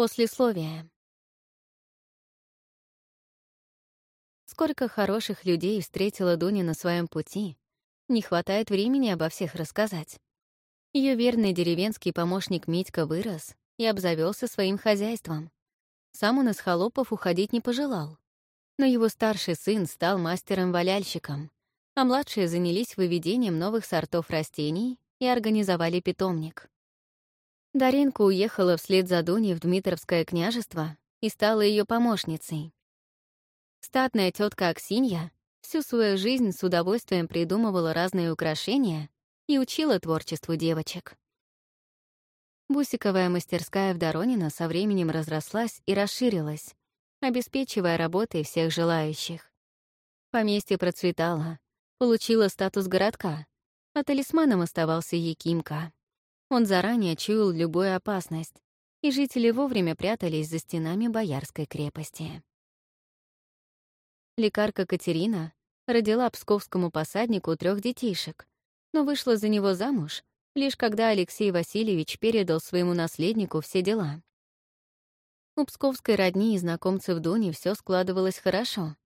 Послесловие. Сколько хороших людей встретила Дуня на своем пути, не хватает времени обо всех рассказать. Ее верный деревенский помощник Митька вырос и обзавелся своим хозяйством. Сам он из холопов уходить не пожелал. Но его старший сын стал мастером-валяльщиком, а младшие занялись выведением новых сортов растений и организовали питомник. Даринка уехала вслед за Дуней в Дмитровское княжество и стала ее помощницей. Статная тетка Аксинья всю свою жизнь с удовольствием придумывала разные украшения и учила творчеству девочек. Бусиковая мастерская в Доронино со временем разрослась и расширилась, обеспечивая работой всех желающих. Поместье процветало, получило статус городка, а талисманом оставался Якимка. Он заранее чуял любую опасность, и жители вовремя прятались за стенами Боярской крепости. Лекарка Катерина родила псковскому посаднику трех детишек, но вышла за него замуж, лишь когда Алексей Васильевич передал своему наследнику все дела. У псковской родни и знакомцев Дуни все складывалось хорошо,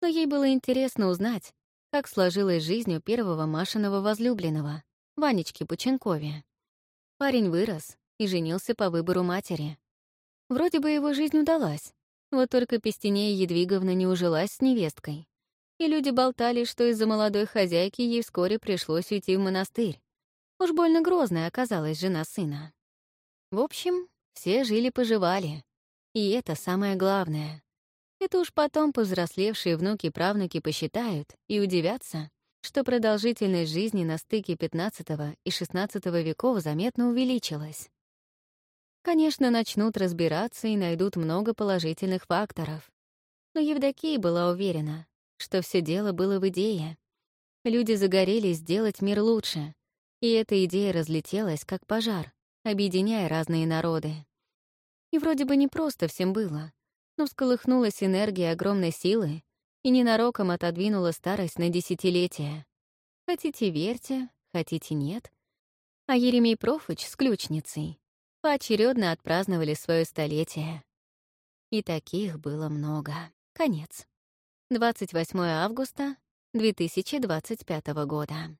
но ей было интересно узнать, как сложилась жизнь у первого Машиного возлюбленного, Ванечки Пученкове. Парень вырос и женился по выбору матери. Вроде бы его жизнь удалась, вот только Пестенея Едвиговна не ужилась с невесткой. И люди болтали, что из-за молодой хозяйки ей вскоре пришлось уйти в монастырь. Уж больно грозная оказалась жена сына. В общем, все жили-поживали. И это самое главное. Это уж потом повзрослевшие внуки-правнуки посчитают и удивятся, что продолжительность жизни на стыке XV и XVI веков заметно увеличилась. Конечно, начнут разбираться и найдут много положительных факторов. Но Евдокия была уверена, что все дело было в идее. Люди загорелись сделать мир лучше, и эта идея разлетелась, как пожар, объединяя разные народы. И вроде бы не просто всем было, но всколыхнулась энергия огромной силы, и ненароком отодвинула старость на десятилетия. Хотите — верьте, хотите — нет. А Еремей Профыч с ключницей поочередно отпраздновали свое столетие. И таких было много. Конец. 28 августа 2025 года.